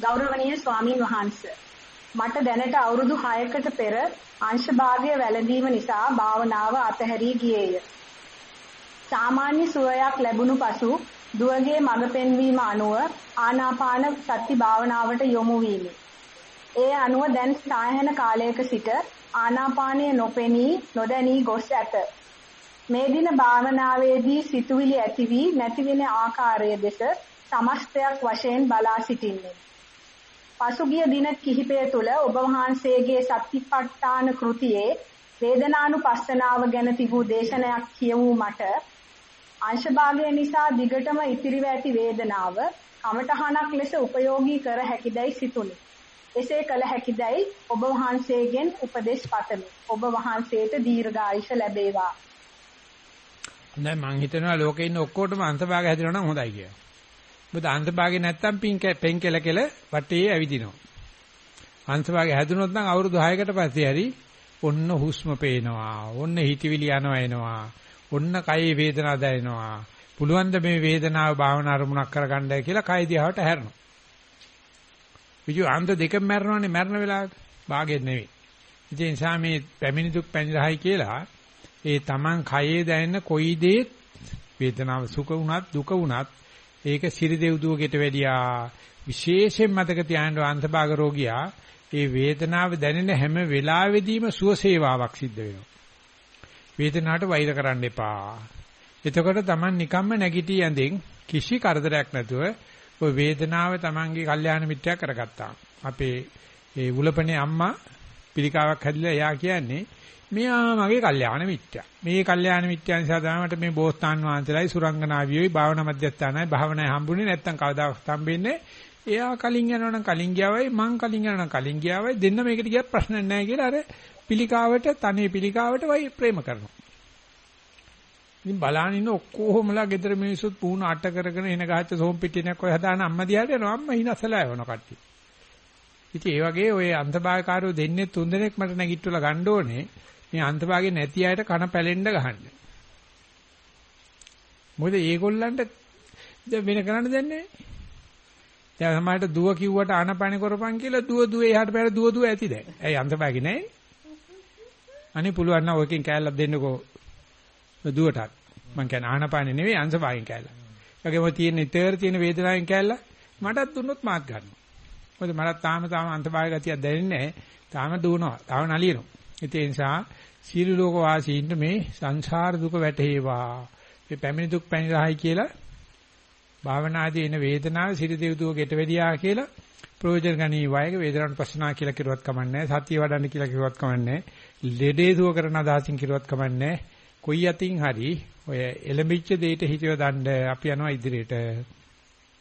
ගෞරවනීය ස්වාමින් වහන්සේ මට දැනට අවුරුදු 6කට පෙර අංශභාගය වැළඳීම නිසා භාවනාව අතහැරී ගියේය. සාමාන්‍ය සුවයක් ලැබුණු පසු දුවගේ මඟ පෙන්වීම අනුව ආනාපාන සති භාවනාවට යොමු වීමි. ඒ අනුව දැන් සායහන කාලයක සිට ආනාපානය නොපෙනී නොදැනී ගොස් ඇත. මේ දින භාවනාවේදී සිතුවිලි ඇති වී නැති වෙන ආකාරය දෙස සමස්තයක් වශයෙන් බලා සිටින්නේ. පසුගිය දින කිහිපය තුළ ඔබ වහන්සේගේ සත්‍තිපට්ඨාන කෘතියේ වේදනානුපස්සනාව ගැන තිබූ දේශනයක් කියවූ මට අංශභාගය නිසා දිගටම ඉතිරිව ඇති වේදනාව කමඨහනක් ලෙස උපයෝගී කර හැකිදයි සිතුනි. එසේ කළ හැකිදයි ඔබ වහන්සේගෙන් උපදෙස් පතමි. ඔබ වහන්සේට දීර්ඝායුෂ ලැබේවා. දැන් මං හිතනවා ලෝකේ ඉන්න ඔක්කොටම අන්තභාගය හැදෙනවා නම් හොඳයි කියලා. මොකද අන්තභාගේ නැත්තම් පින් පෙන් කෙල කෙල වටේ ඇවිදිනවා. අන්තභාගේ හැදුනොත් නම් අවුරුදු 6කට පස්සේ හරි ඔන්න හුස්ම පේනවා. ඔන්න හිතවිලි යනවා එනවා. ඔන්න කයේ වේදනාව දැනෙනවා. පුළුවන් ද මේ වේදනාව භාවනා අරමුණක් කරගන්නයි කියලා කය දිහාට හැරෙනවා. විජු අන්ත දෙකම මැරෙනවනේ මැරෙන වෙලාවට. භාගෙත් නෙවෙයි. ඉතින් ඒ නිසා මේ පැමිණි දුක් පැනිරහයි කියලා ඒ Taman කයේ දැනෙන කොයි දෙයක් වේදනාව සුඛ වුණත් දුක වුණත් ඒක සිරිදෙව් දුවකට වැඩියා විශේෂයෙන් මතක තියාගන්න අන්තභාග රෝගියා ඒ වේදනාව දැනෙන හැම වෙලාවෙදීම සුවසේවාවක් සිද්ධ වෙනවා. වේදනාවට වෛර කරන්න එපා. එතකොට Taman නිකම්ම නැගිටී ඇඳෙන් කිසි කරදරයක් නැතුව ওই වේදනාව Tamanගේ කල්යාණ මිත්‍යා කරගත්තා. අපේ ඒ උලපනේ අම්මා පිළිකාවක් හැදිලා එයා කියන්නේ මෙයා මගේ කල්යාණ මිත්‍යා. මේ කල්යාණ මිත්‍යා නිසා තමයි මට මේ බෝසතාන් වහන්සේලායි සුරංගනාවියෝයි භාවනා මධ්‍යස්ථානයි භාවනායි හම්බුනේ නැත්තම් කවදාවත් හම්බෙන්නේ එයා කලින් යනවනම් කලින් ගියාවයි මං කලින් යනවනම් කලින් ගියාවයි දෙන්න මේකට ගියත් ප්‍රශ්න නැහැ කියලා අර පිළිකාවට තනේ පිළිකාවට වයි ප්‍රේම කරනවා. ඉතින් බලාන ඉන්න ඔක්කොමලා ගෙදර මිනිස්සුත් පුහුණු අට කරගෙන එන ගහච්ච සෝම් පිටිනක් ඔය හදාන අම්මා දිහාට යනවා අම්මා හිනස්සලා යවන කට්ටිය. ඉතින් ඒ වගේ ඔය අන්තභාගකාරයෝ දෙන්නේ තුන් දෙනෙක් මට නැගිට්ටුලා ගන්න ඕනේ. මේ අන්තභාගේ නැති අයට කන පැලෙන්න ගහන්න. මොකද ඒගොල්ලන්ට දැන් වෙන කරන්න දෙන්නේ දැන් සමහරට දුව කිව්වට ආනපාන කරපන් කියලා දුව දුව එහාට පැර දුව දුව ඇති දැන්. ඇයි අන්තභාගේ නැහැ? අනේ පුළුවන් නම් ඔයකින් කෑල්ලක් දෙන්නකෝ දුවටත්. මං කියන්නේ ආනපානේ නෙවෙයි අංශභාගයෙන් කෑල්ල. ඒගොම තියෙන ඉතර තියෙන වේදනාවෙන් කෑල්ල මටත් දුන්නොත් මාත් ගන්නවා. මොකද මටත් තාම තාම අන්තභාග ගතියක් දැනෙන්නේ නැහැ. තාම දුවනවා. තාම නලියනවා. ඒ නිසා සීල ලෝක වාසීන්ට මේ සංසාර දුක වැටේවා. මේ පැමිණි දුක් පැනිරහයි කියලා භාවනාදී එන වේදනාව සිරි දෙව්දුව ගෙට වෙදියා කියලා ප්‍රයෝජන ගනී වයක වේදනාවට පස්සනා කියලා කිරුවත් කමන්නේ සතිය වඩන්න කියලා කිරුවත් කමන්නේ ලෙඩේ දුව කරන අදහසින් කිරුවත් කමන්නේ කොයි අතින් හරි ඔය එලඹිච්ච දෙයට හිතියව දණ්ඩ අපි යනවා ඉදිරියට